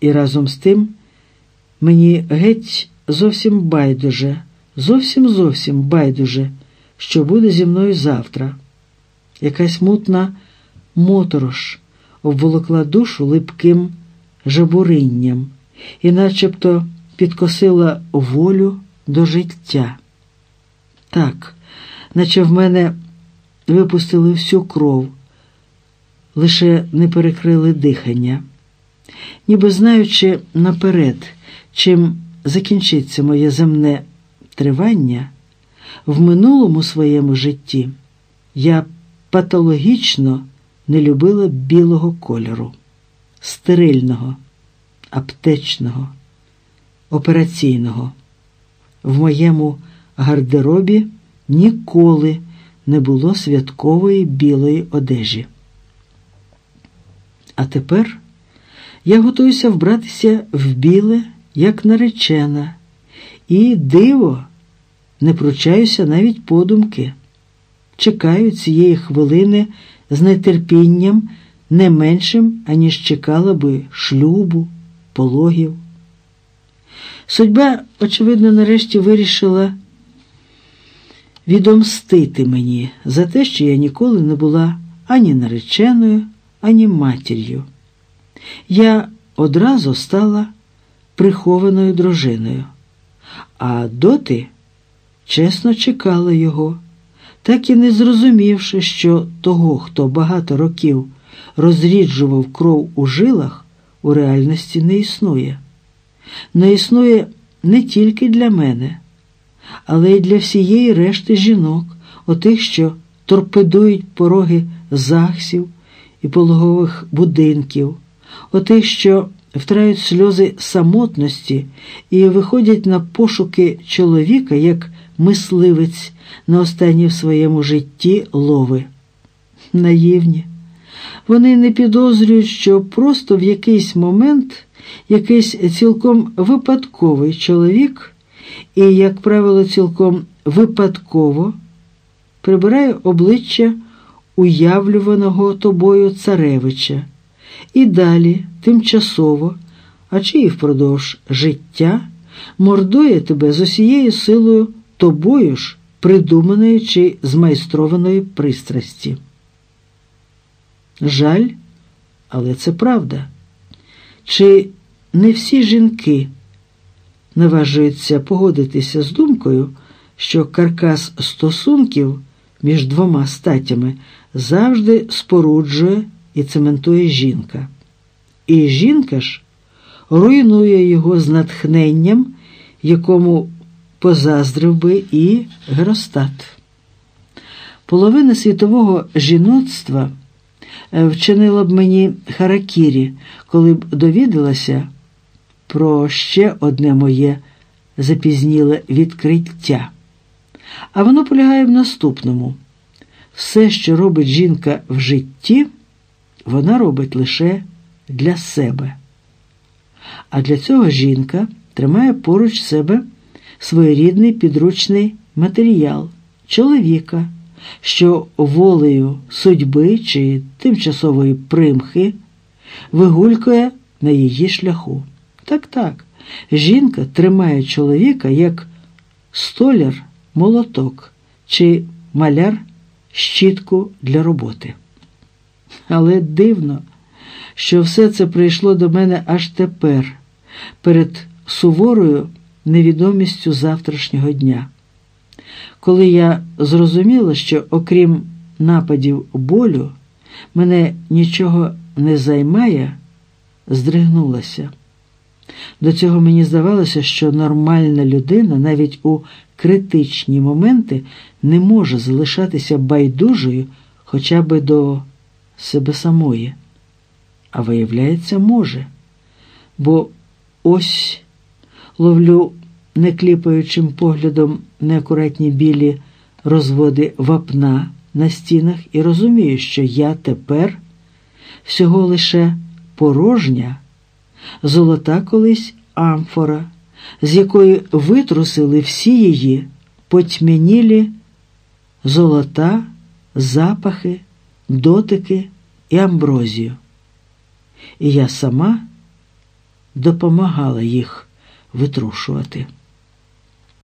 І разом з тим мені геть зовсім байдуже, зовсім зовсім байдуже, що буде зі мною завтра. Якась мутна моторош обволокла душу липким жабуринням і начебто підкосила волю до життя. Так, наче в мене випустили всю кров, лише не перекрили дихання, ніби знаючи наперед, чим закінчиться моє земне тривання, в минулому своєму житті я патологічно не любила білого кольору, стерильного, аптечного, операційного. В моєму гардеробі ніколи не було святкової білої одежі. А тепер я готуюся вбратися в біле, як наречена, і диво, не пручаюся навіть подумки. Чекаю цієї хвилини з нетерпінням не меншим, аніж чекала би шлюбу, пологів. Судьба, очевидно, нарешті вирішила відомстити мені за те, що я ніколи не була ані нареченою, ані матір'ю. Я одразу стала прихованою дружиною, а доти чесно чекала його, так і не зрозумівши, що того, хто багато років розріджував кров у жилах, у реальності не існує. Не існує не тільки для мене, але й для всієї решти жінок, отих, що торпедують пороги захсів і пологових будинків, отих, що втрають сльози самотності і виходять на пошуки чоловіка як мисливець на останній в своєму житті лови. Наївні. Вони не підозрюють, що просто в якийсь момент якийсь цілком випадковий чоловік і, як правило, цілком випадково прибирає обличчя уявлюваного тобою царевича і далі, тимчасово, а чи і впродовж життя, мордує тебе з усією силою тобою ж придуманої чи змайстрованої пристрасті. Жаль, але це правда. Чи не всі жінки наважуються погодитися з думкою, що каркас стосунків між двома статями завжди споруджує і цементує жінка. І жінка ж руйнує його з натхненням, якому позаздрив би і Геростат. Половина світового жіноцтва вчинила б мені харакірі, коли б довідалася про ще одне моє запізніле відкриття. А воно полягає в наступному: все, що робить жінка в житті, вона робить лише для себе. А для цього жінка тримає поруч себе своєрідний підручний матеріал чоловіка, що волею судьби чи тимчасової примхи вигулькує на її шляху. Так, так, жінка тримає чоловіка як столяр молоток чи маляр щітку для роботи. Але дивно, що все це прийшло до мене аж тепер, перед суворою невідомістю завтрашнього дня. Коли я зрозуміла, що окрім нападів болю, мене нічого не займає, здригнулася. До цього мені здавалося, що нормальна людина навіть у критичні моменти не може залишатися байдужою хоча б до себе самої. А виявляється, може. Бо ось ловлю некліпаючим поглядом неакуратні білі розводи вапна на стінах і розумію, що я тепер всього лише порожня, золота колись амфора, з якої витрусили всі її потьмянілі золота, запахи, дотики і амброзію. І я сама допомагала їх витрушувати.